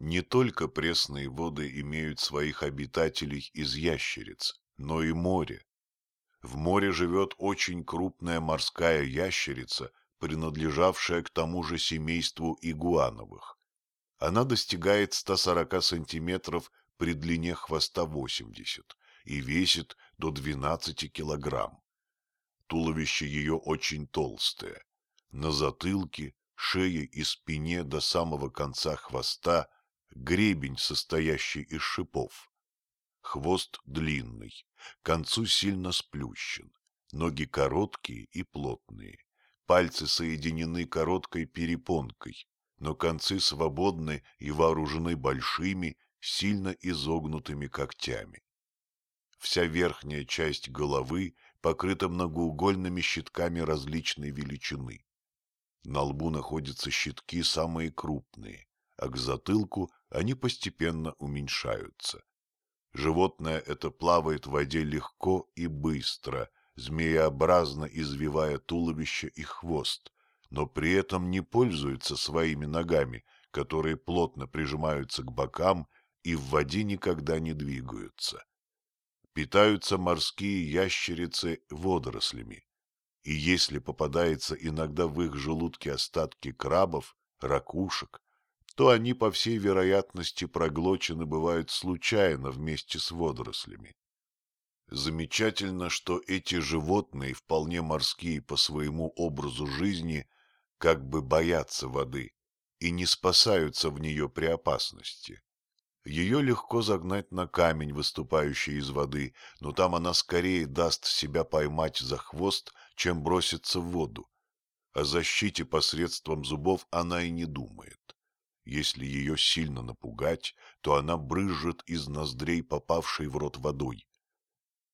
Не только пресные воды имеют своих обитателей из ящериц, но и море. В море живет очень крупная морская ящерица, принадлежавшая к тому же семейству игуановых. Она достигает 140 сантиметров при длине хвоста 80 и весит до 12 килограмм. Туловище ее очень толстое. На затылке, шее и спине до самого конца хвоста гребень, состоящий из шипов. Хвост длинный, к концу сильно сплющен, ноги короткие и плотные, пальцы соединены короткой перепонкой, но концы свободны и вооружены большими, сильно изогнутыми когтями. Вся верхняя часть головы покрыта многоугольными щитками различной величины. На лбу находятся щитки самые крупные, а к затылку они постепенно уменьшаются. Животное это плавает в воде легко и быстро, змееобразно извивая туловище и хвост, но при этом не пользуется своими ногами, которые плотно прижимаются к бокам и в воде никогда не двигаются. Питаются морские ящерицы водорослями, и если попадается иногда в их желудке остатки крабов, ракушек, то они, по всей вероятности, проглочены бывают случайно вместе с водорослями. Замечательно, что эти животные, вполне морские по своему образу жизни, как бы боятся воды и не спасаются в нее при опасности. Ее легко загнать на камень, выступающий из воды, но там она скорее даст себя поймать за хвост, чем бросится в воду. О защите посредством зубов она и не думает. Если ее сильно напугать, то она брызжет из ноздрей, попавшей в рот водой.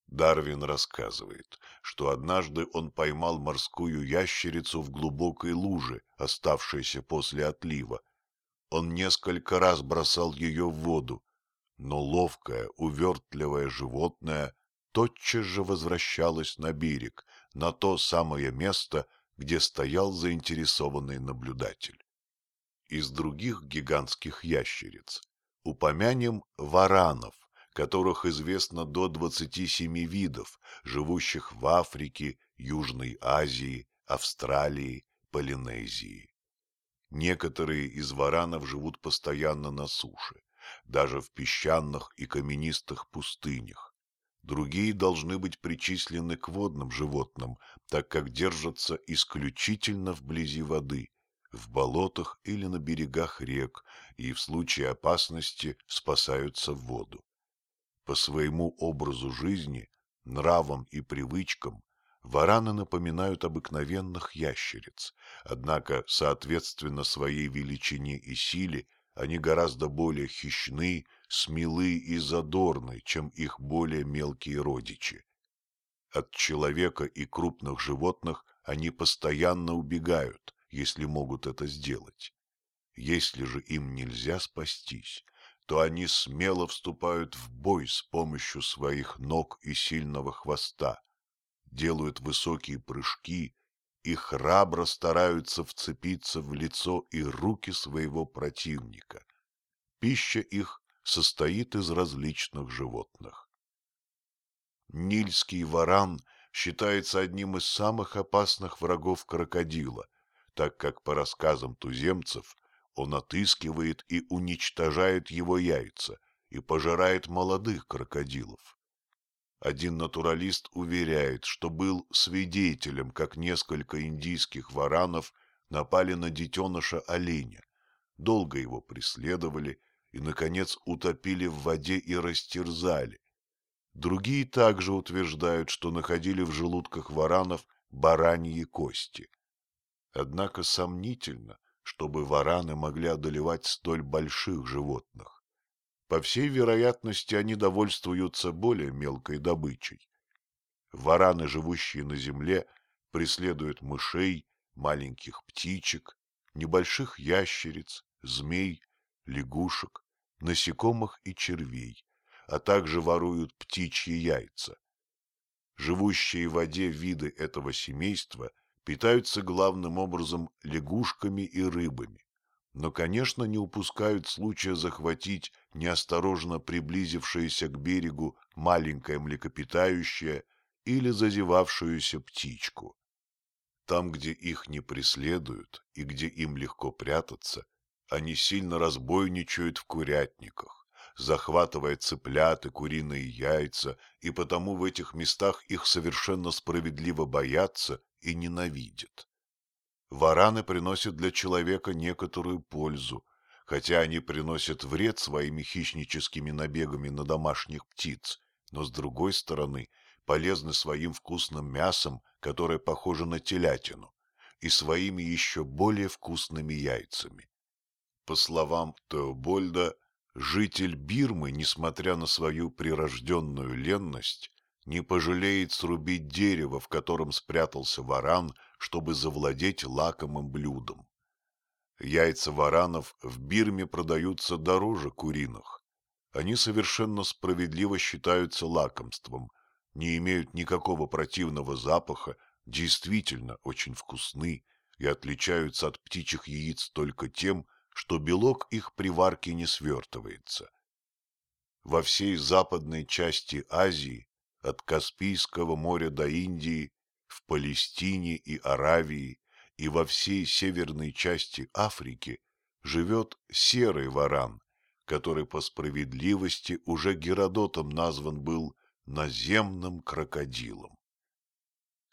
Дарвин рассказывает, что однажды он поймал морскую ящерицу в глубокой луже, оставшейся после отлива. Он несколько раз бросал ее в воду, но ловкое, увертливое животное тотчас же возвращалось на берег, на то самое место, где стоял заинтересованный наблюдатель из других гигантских ящериц. Упомянем варанов, которых известно до 27 видов, живущих в Африке, Южной Азии, Австралии, Полинезии. Некоторые из варанов живут постоянно на суше, даже в песчаных и каменистых пустынях. Другие должны быть причислены к водным животным, так как держатся исключительно вблизи воды, в болотах или на берегах рек и в случае опасности спасаются в воду. По своему образу жизни, нравам и привычкам вараны напоминают обыкновенных ящериц, однако, соответственно своей величине и силе, они гораздо более хищны, смелы и задорны, чем их более мелкие родичи. От человека и крупных животных они постоянно убегают, если могут это сделать. Если же им нельзя спастись, то они смело вступают в бой с помощью своих ног и сильного хвоста, делают высокие прыжки и храбро стараются вцепиться в лицо и руки своего противника. Пища их состоит из различных животных. Нильский варан считается одним из самых опасных врагов крокодила, так как, по рассказам туземцев, он отыскивает и уничтожает его яйца и пожирает молодых крокодилов. Один натуралист уверяет, что был свидетелем, как несколько индийских варанов напали на детеныша оленя, долго его преследовали и, наконец, утопили в воде и растерзали. Другие также утверждают, что находили в желудках варанов бараньи кости. Однако сомнительно, чтобы вараны могли одолевать столь больших животных. По всей вероятности, они довольствуются более мелкой добычей. Вараны, живущие на земле, преследуют мышей, маленьких птичек, небольших ящериц, змей, лягушек, насекомых и червей, а также воруют птичьи яйца. Живущие в воде виды этого семейства – питаются главным образом лягушками и рыбами, но, конечно, не упускают случая захватить неосторожно приблизившееся к берегу маленькое млекопитающее или зазевавшуюся птичку. Там, где их не преследуют и где им легко прятаться, они сильно разбойничают в курятниках, захватывая цыплят и куриные яйца, и потому в этих местах их совершенно справедливо боятся и ненавидят. Вараны приносят для человека некоторую пользу, хотя они приносят вред своими хищническими набегами на домашних птиц, но с другой стороны полезны своим вкусным мясом, которое похоже на телятину, и своими еще более вкусными яйцами. По словам Теобольда, житель Бирмы, несмотря на свою прирожденную ленность, не пожалеет срубить дерево, в котором спрятался варан, чтобы завладеть лакомым блюдом. Яйца варанов в Бирме продаются дороже куриных. Они совершенно справедливо считаются лакомством, не имеют никакого противного запаха, действительно очень вкусны и отличаются от птичьих яиц только тем, что белок их при варке не свертывается. Во всей западной части Азии от Каспийского моря до Индии, в Палестине и Аравии и во всей северной части Африки живет серый варан, который по справедливости уже Геродотом назван был наземным крокодилом.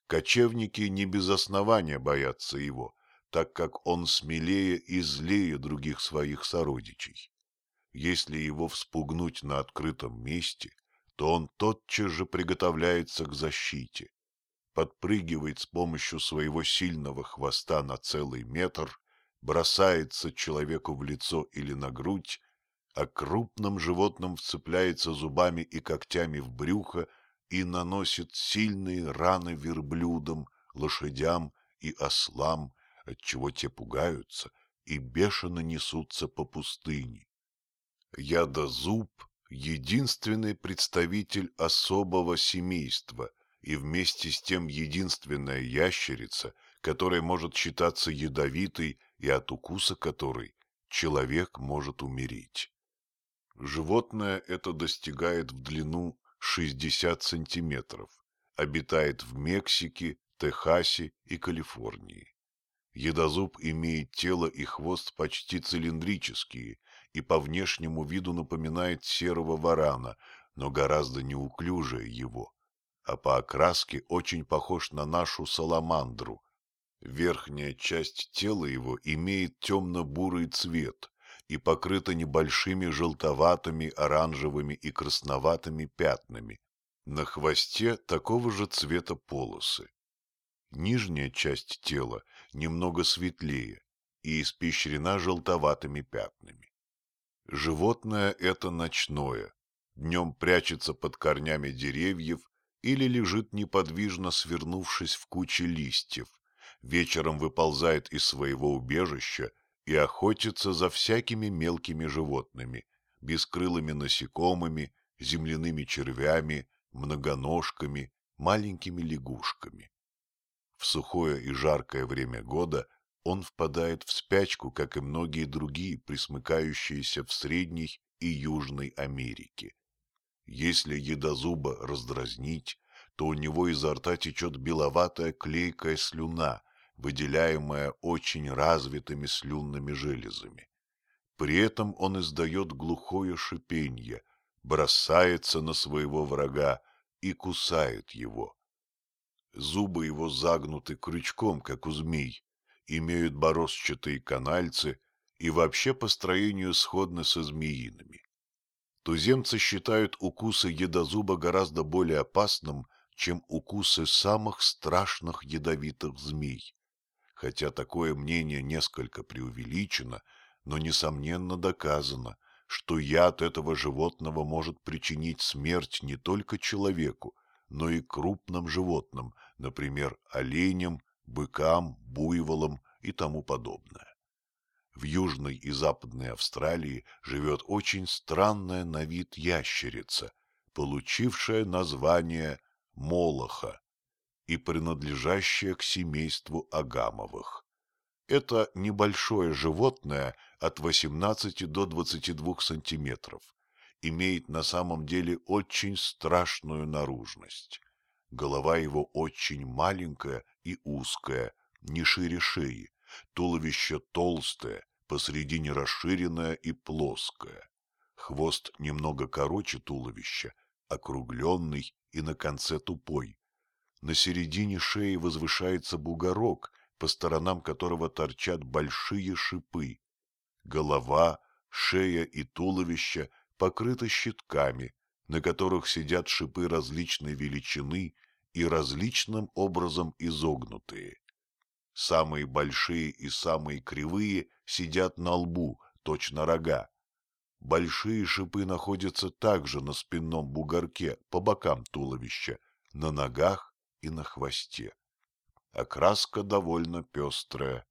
Кочевники не без основания боятся его, так как он смелее и злее других своих сородичей. Если его вспугнуть на открытом месте – то он тотчас же приготовляется к защите, подпрыгивает с помощью своего сильного хвоста на целый метр, бросается человеку в лицо или на грудь, а крупным животным вцепляется зубами и когтями в брюхо и наносит сильные раны верблюдам, лошадям и ослам, отчего те пугаются и бешено несутся по пустыне. Ядозуб единственный представитель особого семейства и вместе с тем единственная ящерица, которая может считаться ядовитой и от укуса которой человек может умереть. Животное это достигает в длину 60 сантиметров, обитает в Мексике, Техасе и Калифорнии. Едозуб имеет тело и хвост почти цилиндрические и по внешнему виду напоминает серого варана, но гораздо неуклюжее его, а по окраске очень похож на нашу саламандру. Верхняя часть тела его имеет темно-бурый цвет и покрыта небольшими желтоватыми, оранжевыми и красноватыми пятнами. На хвосте такого же цвета полосы. Нижняя часть тела немного светлее и испещрена желтоватыми пятнами. Животное это ночное, днем прячется под корнями деревьев или лежит неподвижно свернувшись в куче листьев, вечером выползает из своего убежища и охотится за всякими мелкими животными, бескрылыми насекомыми, земляными червями, многоножками, маленькими лягушками. В сухое и жаркое время года он впадает в спячку, как и многие другие, присмыкающиеся в Средней и Южной Америке. Если едозуба раздразнить, то у него изо рта течет беловатая клейкая слюна, выделяемая очень развитыми слюнными железами. При этом он издает глухое шипенье, бросается на своего врага и кусает его. Зубы его загнуты крючком, как у змей, имеют борозчатые канальцы и вообще по строению сходны со змеиными. Туземцы считают укусы едозуба гораздо более опасным, чем укусы самых страшных ядовитых змей. Хотя такое мнение несколько преувеличено, но несомненно доказано, что яд этого животного может причинить смерть не только человеку, но и крупным животным, например, оленям быкам, буйволам и тому подобное. В Южной и Западной Австралии живет очень странная на вид ящерица, получившая название молоха и принадлежащая к семейству агамовых. Это небольшое животное от 18 до 22 сантиметров. Имеет на самом деле очень страшную наружность. Голова его очень маленькая и узкая, не шире шеи. Туловище толстое, посредине расширенное и плоское. Хвост немного короче туловища, округленный и на конце тупой. На середине шеи возвышается бугорок, по сторонам которого торчат большие шипы. Голова, шея и туловище покрыты щитками, на которых сидят шипы различной величины и различным образом изогнутые. Самые большие и самые кривые сидят на лбу, точно рога. Большие шипы находятся также на спинном бугорке, по бокам туловища, на ногах и на хвосте. Окраска довольно пестрая.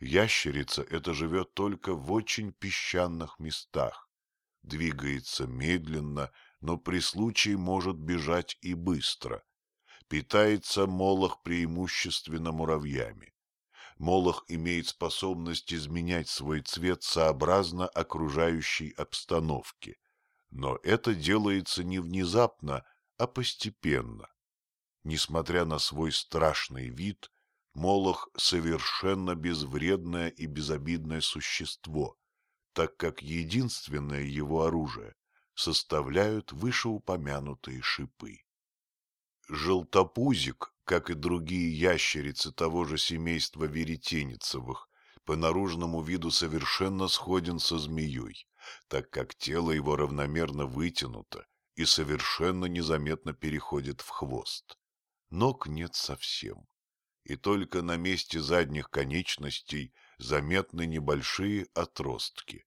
Ящерица эта живет только в очень песчаных местах. Двигается медленно, но при случае может бежать и быстро. Питается молох преимущественно муравьями. Молох имеет способность изменять свой цвет сообразно окружающей обстановке. Но это делается не внезапно, а постепенно. Несмотря на свой страшный вид, Молох совершенно безвредное и безобидное существо, так как единственное его оружие составляют вышеупомянутые шипы. Желтопузик, как и другие ящерицы того же семейства веретеницевых, по наружному виду совершенно сходен со змеей, так как тело его равномерно вытянуто и совершенно незаметно переходит в хвост ног нет совсем, и только на месте задних конечностей заметны небольшие отростки.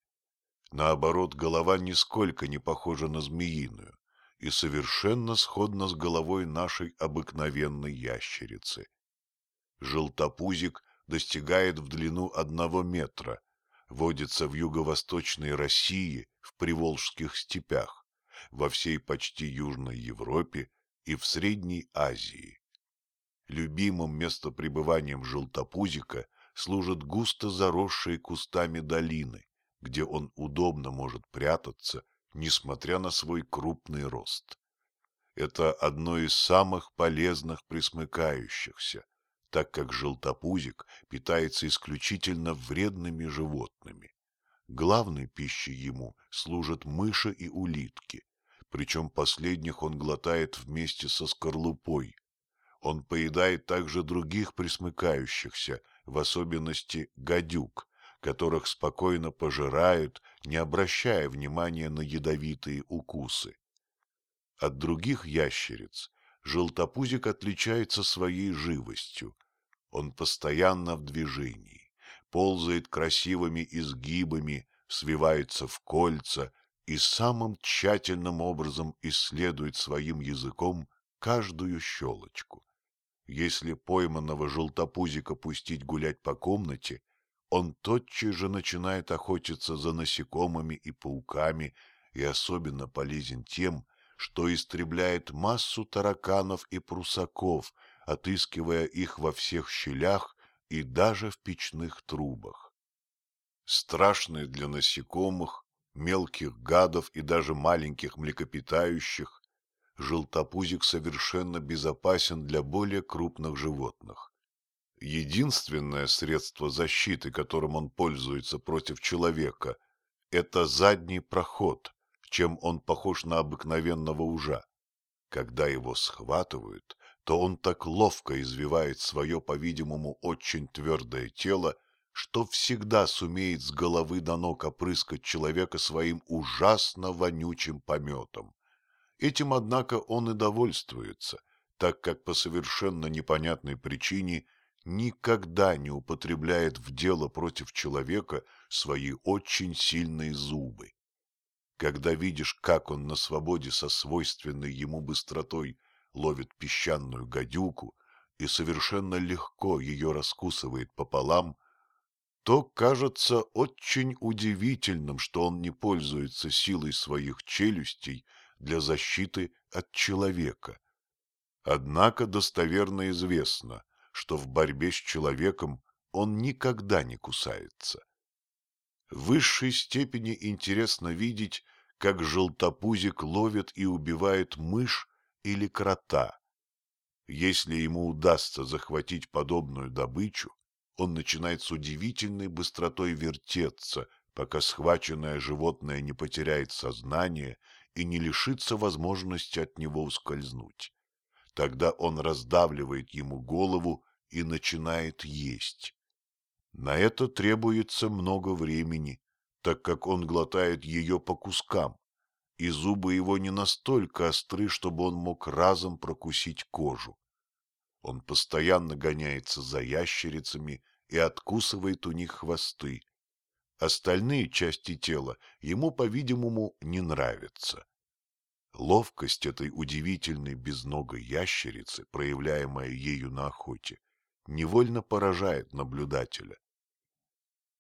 Наоборот, голова нисколько не похожа на змеиную и совершенно сходна с головой нашей обыкновенной ящерицы. Желтопузик достигает в длину одного метра, водится в юго-восточной России, в приволжских степях, во всей почти Южной Европе и в Средней Азии. Любимым местопребыванием желтопузика служат густо заросшие кустами долины, где он удобно может прятаться, несмотря на свой крупный рост. Это одно из самых полезных присмыкающихся, так как желтопузик питается исключительно вредными животными. Главной пищей ему служат мыши и улитки, причем последних он глотает вместе со скорлупой. Он поедает также других присмыкающихся, в особенности гадюк, которых спокойно пожирают, не обращая внимания на ядовитые укусы. От других ящериц желтопузик отличается своей живостью. Он постоянно в движении, ползает красивыми изгибами, свивается в кольца и самым тщательным образом исследует своим языком каждую щелочку. Если пойманного желтопузика пустить гулять по комнате, он тотчас же начинает охотиться за насекомыми и пауками и особенно полезен тем, что истребляет массу тараканов и прусаков, отыскивая их во всех щелях и даже в печных трубах. Страшный для насекомых мелких гадов и даже маленьких млекопитающих, желтопузик совершенно безопасен для более крупных животных. Единственное средство защиты, которым он пользуется против человека, это задний проход, чем он похож на обыкновенного ужа. Когда его схватывают, то он так ловко извивает свое, по-видимому, очень твердое тело, что всегда сумеет с головы до ног опрыскать человека своим ужасно вонючим пометом. Этим, однако, он и довольствуется, так как по совершенно непонятной причине никогда не употребляет в дело против человека свои очень сильные зубы. Когда видишь, как он на свободе со свойственной ему быстротой ловит песчаную гадюку и совершенно легко ее раскусывает пополам, то кажется очень удивительным, что он не пользуется силой своих челюстей для защиты от человека. Однако достоверно известно, что в борьбе с человеком он никогда не кусается. В высшей степени интересно видеть, как желтопузик ловит и убивает мышь или крота. Если ему удастся захватить подобную добычу, он начинает с удивительной быстротой вертеться, пока схваченное животное не потеряет сознание и не лишится возможности от него ускользнуть. Тогда он раздавливает ему голову и начинает есть. На это требуется много времени, так как он глотает ее по кускам, и зубы его не настолько остры, чтобы он мог разом прокусить кожу. Он постоянно гоняется за ящерицами и откусывает у них хвосты. Остальные части тела ему, по-видимому, не нравятся. Ловкость этой удивительной безногой ящерицы, проявляемая ею на охоте, невольно поражает наблюдателя.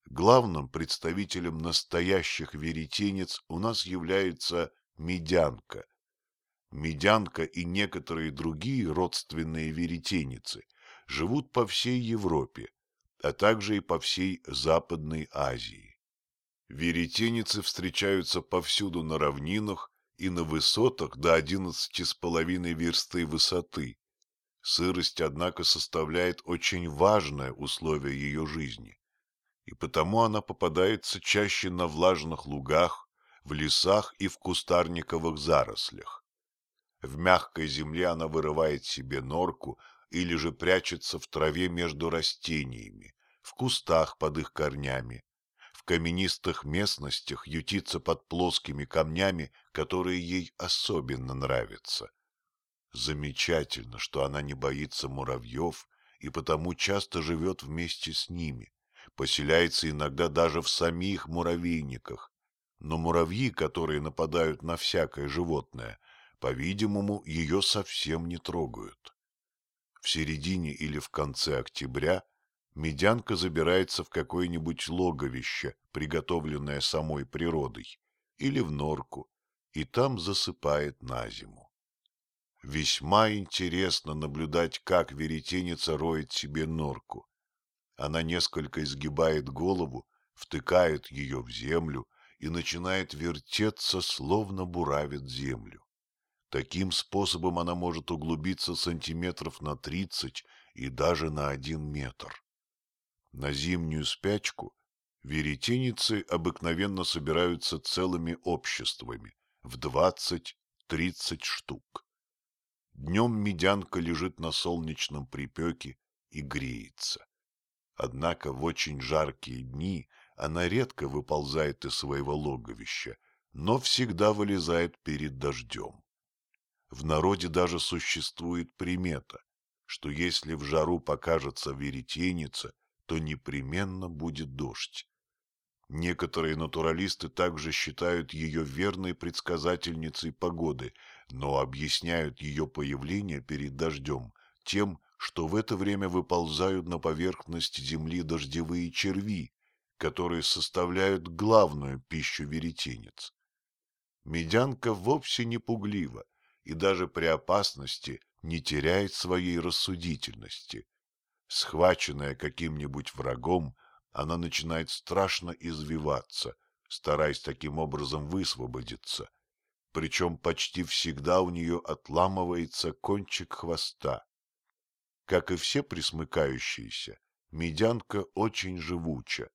Главным представителем настоящих веретенец у нас является медянка. Медянка и некоторые другие родственные веретеницы живут по всей Европе, а также и по всей Западной Азии. Веретеницы встречаются повсюду на равнинах и на высотах до одиннадцати с половиной версты высоты. Сырость, однако, составляет очень важное условие ее жизни и потому она попадается чаще на влажных лугах, в лесах и в кустарниковых зарослях. В мягкой земле она вырывает себе норку или же прячется в траве между растениями, в кустах под их корнями, каменистых местностях ютится под плоскими камнями, которые ей особенно нравятся. Замечательно, что она не боится муравьев и потому часто живет вместе с ними, поселяется иногда даже в самих муравейниках. Но муравьи, которые нападают на всякое животное, по-видимому, ее совсем не трогают. В середине или в конце октября медянка забирается в какое-нибудь логовище, приготовленное самой природой, или в норку, и там засыпает на зиму. Весьма интересно наблюдать, как веретеница роет себе норку. Она несколько изгибает голову, втыкает ее в землю и начинает вертеться, словно буравит землю. Таким способом она может углубиться сантиметров на тридцать и даже на один метр. На зимнюю спячку веретеницы обыкновенно собираются целыми обществами в двадцать-тридцать штук. Днем медянка лежит на солнечном припеке и греется. Однако в очень жаркие дни она редко выползает из своего логовища, но всегда вылезает перед дождем. В народе даже существует примета, что если в жару покажется веретеница, то непременно будет дождь. Некоторые натуралисты также считают ее верной предсказательницей погоды, но объясняют ее появление перед дождем тем, что в это время выползают на поверхность земли дождевые черви, которые составляют главную пищу веретенец. Медянка вовсе не пуглива и даже при опасности не теряет своей рассудительности. Схваченная каким-нибудь врагом, она начинает страшно извиваться, стараясь таким образом высвободиться. Причем почти всегда у нее отламывается кончик хвоста. Как и все присмыкающиеся, медянка очень живуча.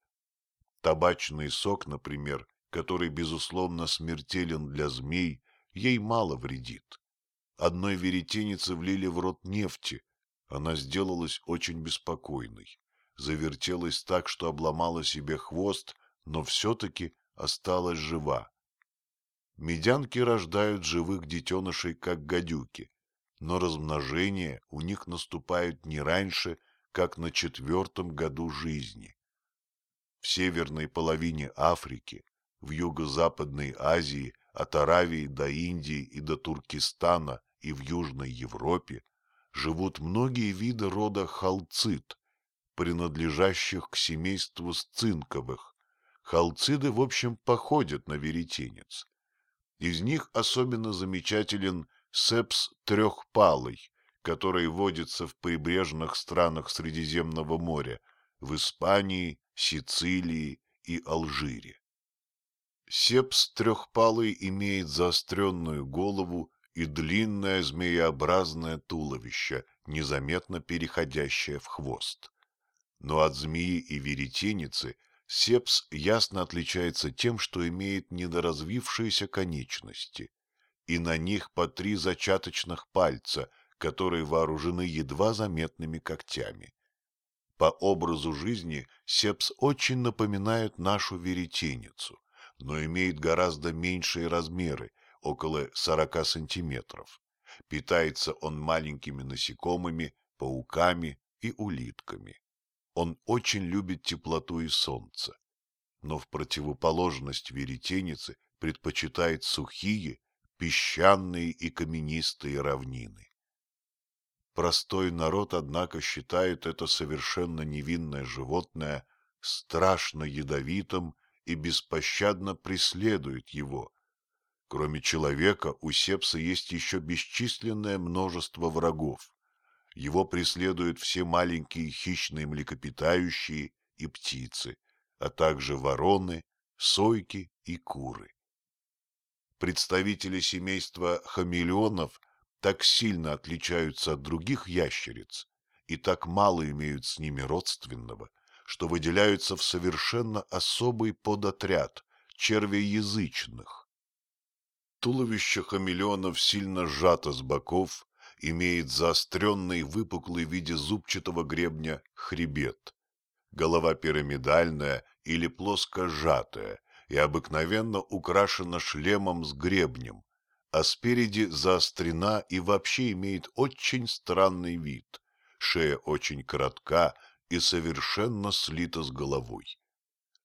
Табачный сок, например, который, безусловно, смертелен для змей, ей мало вредит. Одной веретенице влили в рот нефти, она сделалась очень беспокойной, завертелась так, что обломала себе хвост, но все-таки осталась жива. Медянки рождают живых детенышей, как гадюки, но размножение у них наступает не раньше, как на четвертом году жизни. В северной половине Африки, в юго-западной Азии, от Аравии до Индии и до Туркестана и в Южной Европе живут многие виды рода халцит, принадлежащих к семейству сцинковых. Халциды, в общем, походят на веретенец. Из них особенно замечателен сепс трехпалый, который водится в прибрежных странах Средиземного моря, в Испании, Сицилии и Алжире. Сепс трехпалый имеет заостренную голову и длинное змееобразное туловище, незаметно переходящее в хвост. Но от змеи и веретеницы сепс ясно отличается тем, что имеет недоразвившиеся конечности, и на них по три зачаточных пальца, которые вооружены едва заметными когтями. По образу жизни сепс очень напоминает нашу веретеницу, но имеет гораздо меньшие размеры, около 40 сантиметров. Питается он маленькими насекомыми, пауками и улитками. Он очень любит теплоту и солнце, но в противоположность веретенице предпочитает сухие, песчаные и каменистые равнины. Простой народ, однако, считает это совершенно невинное животное страшно ядовитым и беспощадно преследует его. Кроме человека, у Сепса есть еще бесчисленное множество врагов. Его преследуют все маленькие хищные млекопитающие и птицы, а также вороны, сойки и куры. Представители семейства хамелеонов так сильно отличаются от других ящериц и так мало имеют с ними родственного, что выделяются в совершенно особый подотряд червеязычных. Туловище хамелеонов сильно сжато с боков, имеет заостренный выпуклый в виде зубчатого гребня хребет. Голова пирамидальная или плоско сжатая и обыкновенно украшена шлемом с гребнем, а спереди заострена и вообще имеет очень странный вид. Шея очень коротка и совершенно слита с головой.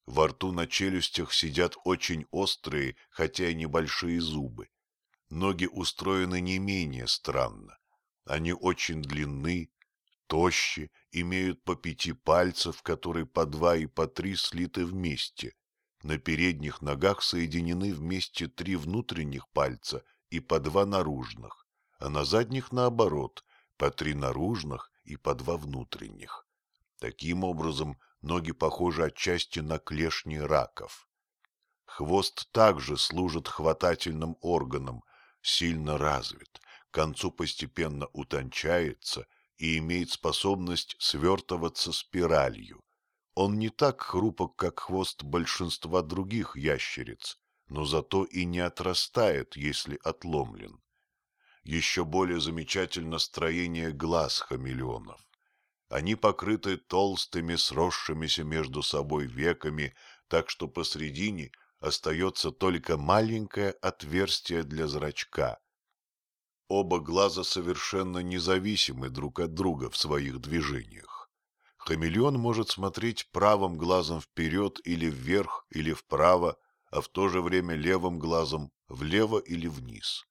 Во рту на челюстях сидят очень острые, хотя и небольшие зубы. Ноги устроены не менее странно. Они очень длинны, тощи, имеют по пяти пальцев, которые по два и по три слиты вместе. На передних ногах соединены вместе три внутренних пальца и по два наружных, а на задних наоборот, по три наружных и по два внутренних. Таким образом, ноги похожи отчасти на клешни раков. Хвост также служит хватательным органом, сильно развит, к концу постепенно утончается и имеет способность свертываться спиралью. Он не так хрупок, как хвост большинства других ящериц, но зато и не отрастает, если отломлен. Еще более замечательно строение глаз хамелеонов. Они покрыты толстыми сросшимися между собой веками, так что посредине остается только маленькое отверстие для зрачка. Оба глаза совершенно независимы друг от друга в своих движениях. Хамелеон может смотреть правым глазом вперед или вверх или вправо, а в то же время левым глазом влево или вниз.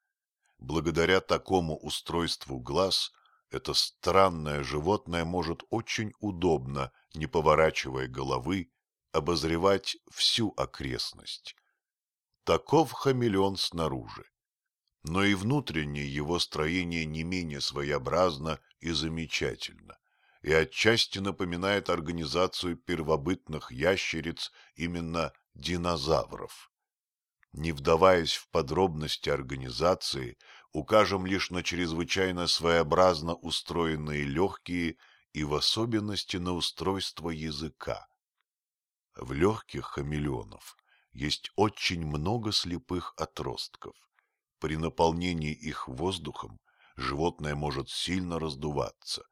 Благодаря такому устройству глаз это странное животное может очень удобно, не поворачивая головы, обозревать всю окрестность. Таков хамелеон снаружи. Но и внутреннее его строение не менее своеобразно и замечательно, и отчасти напоминает организацию первобытных ящериц именно динозавров. Не вдаваясь в подробности организации, укажем лишь на чрезвычайно своеобразно устроенные легкие и в особенности на устройство языка. В легких хамелеонов есть очень много слепых отростков. При наполнении их воздухом животное может сильно раздуваться.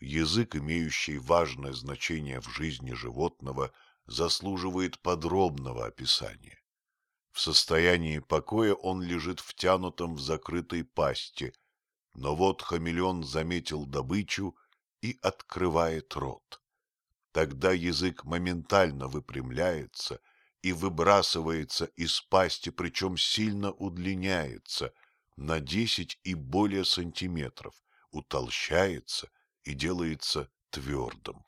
Язык, имеющий важное значение в жизни животного, заслуживает подробного описания. В состоянии покоя он лежит втянутым в закрытой пасти, но вот хамелеон заметил добычу и открывает рот. Тогда язык моментально выпрямляется и выбрасывается из пасти, причем сильно удлиняется на десять и более сантиметров, утолщается и делается твердым.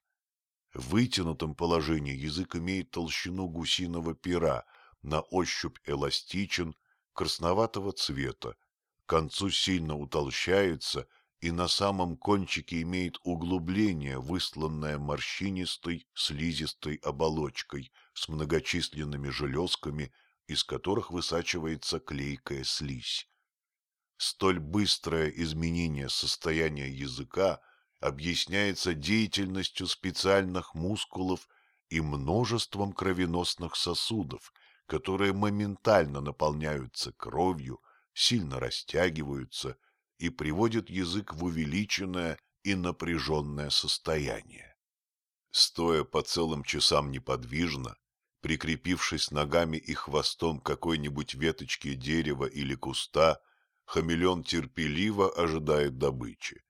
В вытянутом положении язык имеет толщину гусиного пера, на ощупь эластичен, красноватого цвета, к концу сильно утолщается и на самом кончике имеет углубление, высланное морщинистой слизистой оболочкой с многочисленными железками, из которых высачивается клейкая слизь. Столь быстрое изменение состояния языка объясняется деятельностью специальных мускулов и множеством кровеносных сосудов, которые моментально наполняются кровью, сильно растягиваются и приводят язык в увеличенное и напряженное состояние. Стоя по целым часам неподвижно, прикрепившись ногами и хвостом какой-нибудь веточке дерева или куста, хамелеон терпеливо ожидает добычи.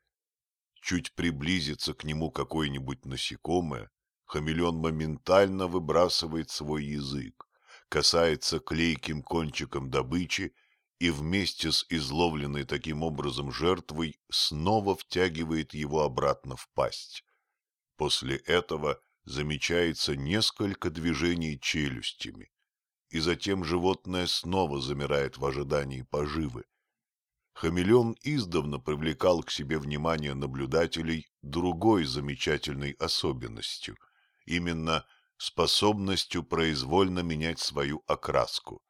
Чуть приблизится к нему какое-нибудь насекомое, хамелеон моментально выбрасывает свой язык, касается клейким кончиком добычи и вместе с изловленной таким образом жертвой снова втягивает его обратно в пасть. После этого замечается несколько движений челюстями, и затем животное снова замирает в ожидании поживы. Хамелеон издавна привлекал к себе внимание наблюдателей другой замечательной особенностью, именно способностью произвольно менять свою окраску.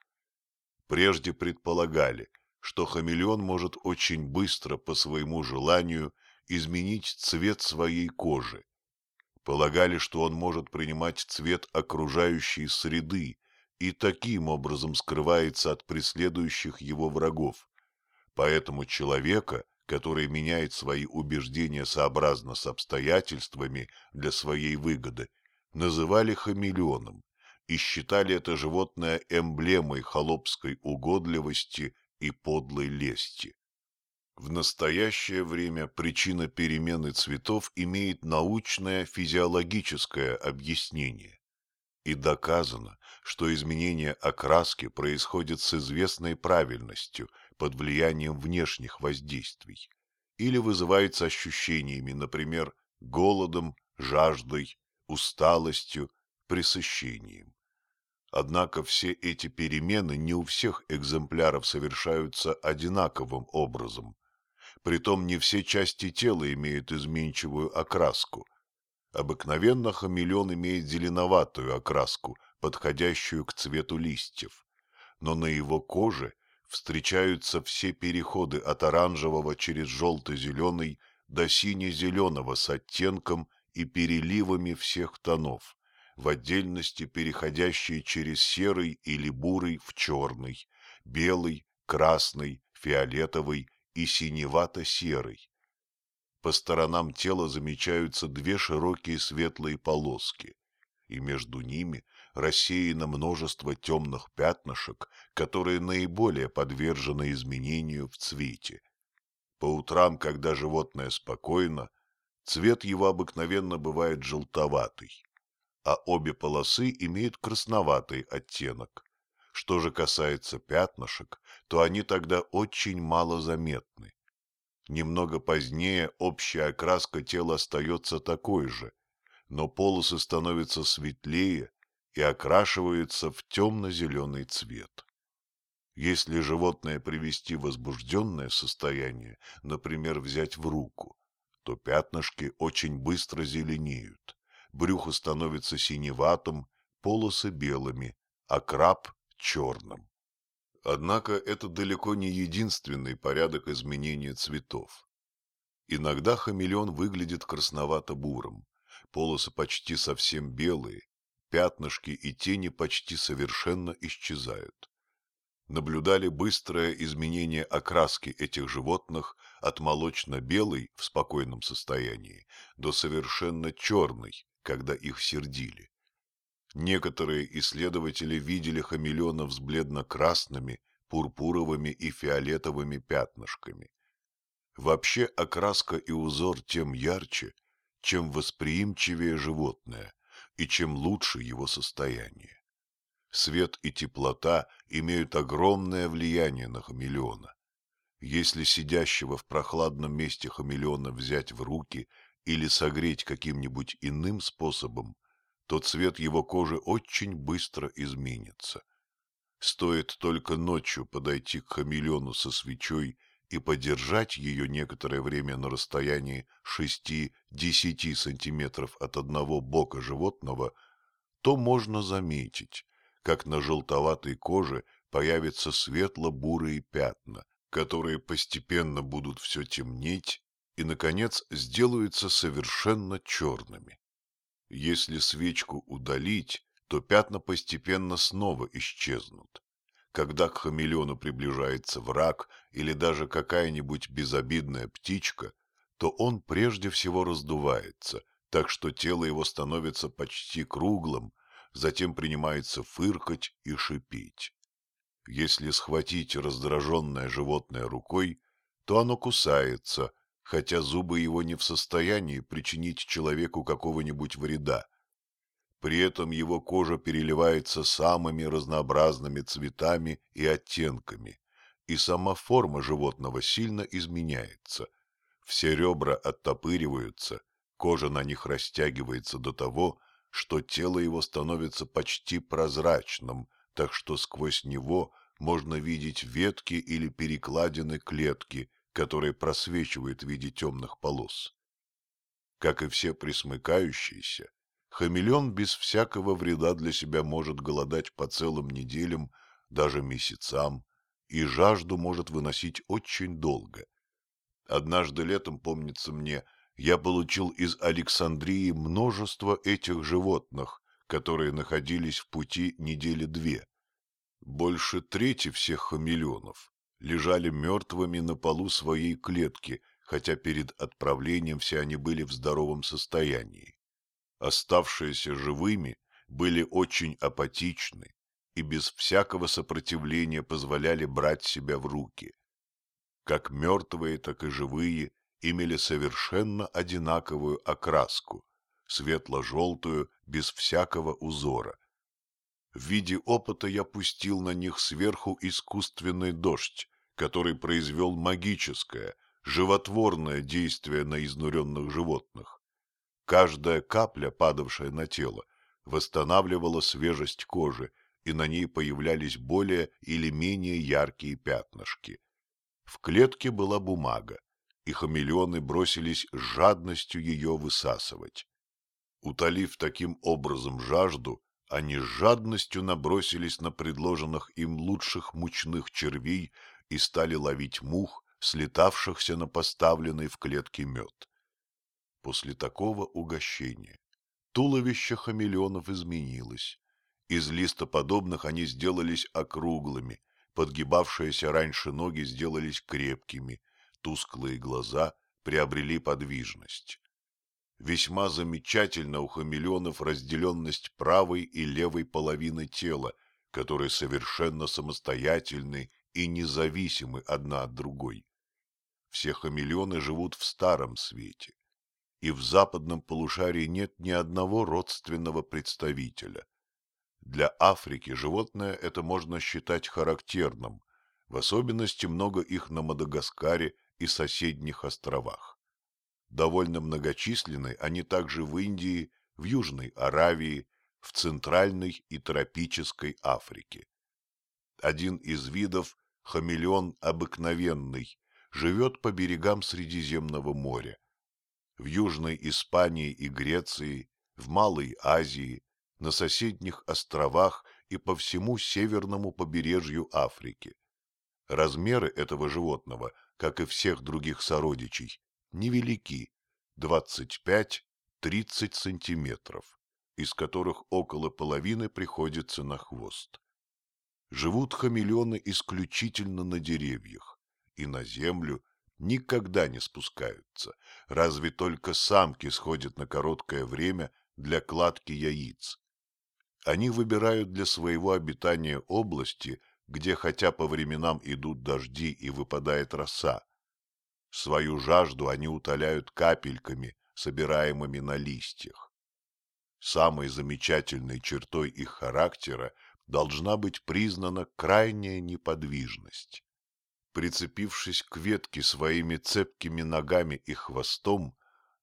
Прежде предполагали, что хамелеон может очень быстро по своему желанию изменить цвет своей кожи. Полагали, что он может принимать цвет окружающей среды и таким образом скрывается от преследующих его врагов. Поэтому человека, который меняет свои убеждения сообразно с обстоятельствами для своей выгоды, называли хамелеоном и считали это животное эмблемой холопской угодливости и подлой лести. В настоящее время причина перемены цветов имеет научное физиологическое объяснение. И доказано, что изменение окраски происходит с известной правильностью под влиянием внешних воздействий или вызывается ощущениями, например, голодом, жаждой, усталостью, пресыщением. Однако все эти перемены не у всех экземпляров совершаются одинаковым образом. Притом не все части тела имеют изменчивую окраску. Обыкновенно хамелеон имеет зеленоватую окраску, подходящую к цвету листьев. Но на его коже встречаются все переходы от оранжевого через желто-зеленый до сине-зеленого с оттенком и переливами всех тонов, в отдельности переходящие через серый или бурый в черный, белый, красный, фиолетовый и синевато-серый. По сторонам тела замечаются две широкие светлые полоски, и между ними рассеяно множество темных пятнышек, которые наиболее подвержены изменению в цвете. По утрам, когда животное спокойно, цвет его обыкновенно бывает желтоватый, а обе полосы имеют красноватый оттенок. Что же касается пятнышек, то они тогда очень мало заметны. Немного позднее общая окраска тела остается такой же, но полосы становятся светлее и окрашиваются в темно-зеленый цвет. Если животное привести в возбужденное состояние, например, взять в руку, то пятнышки очень быстро зеленеют, брюхо становится синеватым, полосы белыми, а краб – черным. Однако это далеко не единственный порядок изменения цветов. Иногда хамелеон выглядит красновато-бурым, полосы почти совсем белые, пятнышки и тени почти совершенно исчезают наблюдали быстрое изменение окраски этих животных от молочно-белой в спокойном состоянии до совершенно черной, когда их сердили. Некоторые исследователи видели хамелеонов с бледно-красными, пурпуровыми и фиолетовыми пятнышками. Вообще окраска и узор тем ярче, чем восприимчивее животное и чем лучше его состояние свет и теплота имеют огромное влияние на хамелеона. Если сидящего в прохладном месте хамелеона взять в руки или согреть каким-нибудь иным способом, то цвет его кожи очень быстро изменится. Стоит только ночью подойти к хамелеону со свечой и подержать ее некоторое время на расстоянии 6-10 сантиметров от одного бока животного, то можно заметить, как на желтоватой коже появятся светло-бурые пятна, которые постепенно будут все темнеть и, наконец, сделаются совершенно черными. Если свечку удалить, то пятна постепенно снова исчезнут. Когда к хамелеону приближается враг или даже какая-нибудь безобидная птичка, то он прежде всего раздувается, так что тело его становится почти круглым, затем принимается фыркать и шипеть. Если схватить раздраженное животное рукой, то оно кусается, хотя зубы его не в состоянии причинить человеку какого-нибудь вреда. При этом его кожа переливается самыми разнообразными цветами и оттенками, и сама форма животного сильно изменяется. Все ребра оттопыриваются, кожа на них растягивается до того, что тело его становится почти прозрачным, так что сквозь него можно видеть ветки или перекладины клетки, которые просвечивают в виде темных полос. Как и все присмыкающиеся, хамелеон без всякого вреда для себя может голодать по целым неделям, даже месяцам, и жажду может выносить очень долго. Однажды летом, помнится мне, я получил из Александрии множество этих животных, которые находились в пути недели две. Больше трети всех хамелеонов лежали мертвыми на полу своей клетки, хотя перед отправлением все они были в здоровом состоянии. Оставшиеся живыми были очень апатичны и без всякого сопротивления позволяли брать себя в руки. Как мертвые, так и живые имели совершенно одинаковую окраску, светло-желтую, без всякого узора. В виде опыта я пустил на них сверху искусственный дождь, который произвел магическое, животворное действие на изнуренных животных. Каждая капля, падавшая на тело, восстанавливала свежесть кожи, и на ней появлялись более или менее яркие пятнышки. В клетке была бумага, и хамелеоны бросились с жадностью ее высасывать. Утолив таким образом жажду, они с жадностью набросились на предложенных им лучших мучных червей и стали ловить мух, слетавшихся на поставленный в клетке мед. После такого угощения туловище хамелеонов изменилось. Из листоподобных они сделались округлыми, подгибавшиеся раньше ноги сделались крепкими, тусклые глаза приобрели подвижность. Весьма замечательно у хамелеонов разделенность правой и левой половины тела, которые совершенно самостоятельны и независимы одна от другой. Все хамелеоны живут в старом свете, и в западном полушарии нет ни одного родственного представителя. Для Африки животное это можно считать характерным, в особенности много их на Мадагаскаре и соседних островах. Довольно многочисленны они также в Индии, в Южной Аравии, в Центральной и Тропической Африке. Один из видов, хамелеон обыкновенный, живет по берегам Средиземного моря в Южной Испании и Греции, в Малой Азии, на соседних островах и по всему северному побережью Африки. Размеры этого животного, как и всех других сородичей, невелики – 25-30 сантиметров, из которых около половины приходится на хвост. Живут хамелеоны исключительно на деревьях, и на землю никогда не спускаются, разве только самки сходят на короткое время для кладки яиц. Они выбирают для своего обитания области, где хотя по временам идут дожди и выпадает роса. Свою жажду они утоляют капельками, собираемыми на листьях. Самой замечательной чертой их характера должна быть признана крайняя неподвижность. Прицепившись к ветке своими цепкими ногами и хвостом,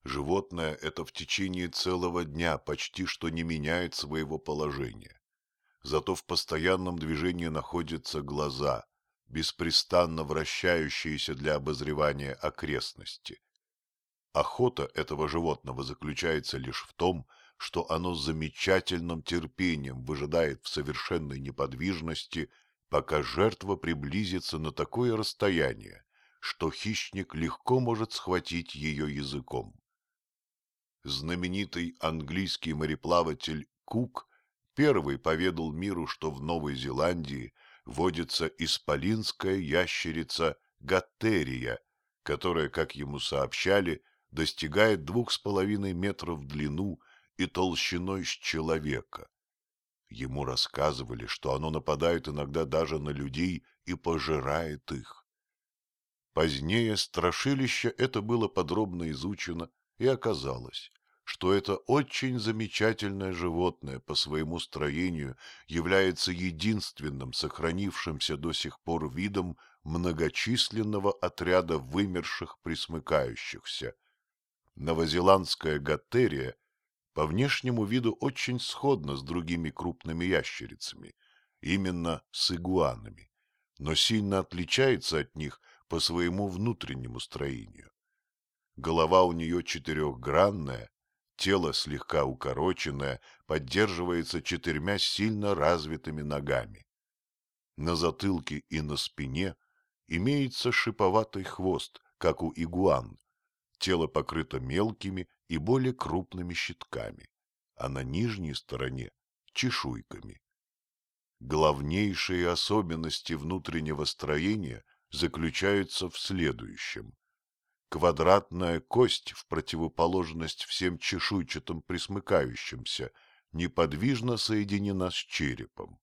животное это в течение целого дня почти что не меняет своего положения. Зато в постоянном движении находятся глаза, беспрестанно вращающиеся для обозревания окрестности. Охота этого животного заключается лишь в том, что оно с замечательным терпением выжидает в совершенной неподвижности, пока жертва приблизится на такое расстояние, что хищник легко может схватить ее языком. Знаменитый английский мореплаватель Кук первый поведал миру, что в Новой Зеландии водится исполинская ящерица Гаттерия, которая, как ему сообщали, достигает двух с половиной метров в длину и толщиной с человека. Ему рассказывали, что оно нападает иногда даже на людей и пожирает их. Позднее страшилище это было подробно изучено, и оказалось, что это очень замечательное животное по своему строению является единственным сохранившимся до сих пор видом многочисленного отряда вымерших присмыкающихся. Новозеландская гаттерия по внешнему виду очень сходна с другими крупными ящерицами, именно с игуанами, но сильно отличается от них по своему внутреннему строению. Голова у нее четырехгранная, тело слегка укороченное, поддерживается четырьмя сильно развитыми ногами. На затылке и на спине имеется шиповатый хвост, как у игуан, тело покрыто мелкими и более крупными щитками, а на нижней стороне – чешуйками. Главнейшие особенности внутреннего строения заключаются в следующем. Квадратная кость, в противоположность всем чешуйчатым присмыкающимся, неподвижно соединена с черепом.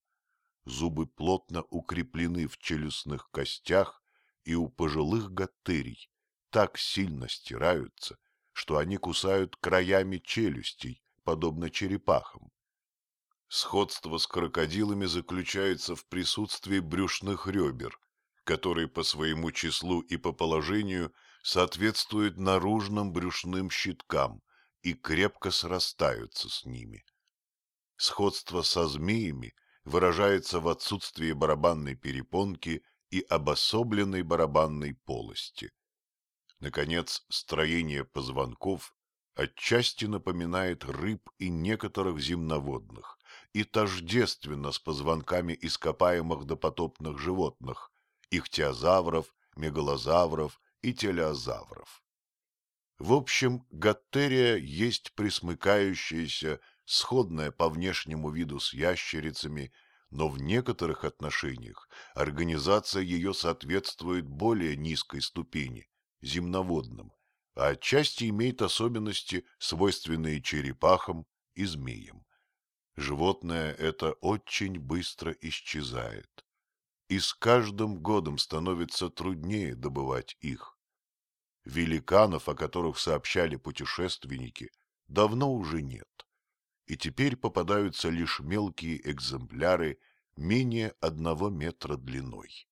Зубы плотно укреплены в челюстных костях и у пожилых гаттерий так сильно стираются, что они кусают краями челюстей, подобно черепахам. Сходство с крокодилами заключается в присутствии брюшных ребер, которые по своему числу и по положению соответствуют наружным брюшным щиткам и крепко срастаются с ними. Сходство со змеями выражается в отсутствии барабанной перепонки и обособленной барабанной полости. Наконец, строение позвонков отчасти напоминает рыб и некоторых земноводных и тождественно с позвонками ископаемых допотопных животных, ихтиозавров, мегалозавров и телеозавров. В общем, гаттерия есть присмыкающаяся, сходная по внешнему виду с ящерицами, но в некоторых отношениях организация ее соответствует более низкой ступени, земноводным, а отчасти имеет особенности, свойственные черепахам и змеям. Животное это очень быстро исчезает, и с каждым годом становится труднее добывать их. Великанов, о которых сообщали путешественники, давно уже нет, и теперь попадаются лишь мелкие экземпляры менее одного метра длиной.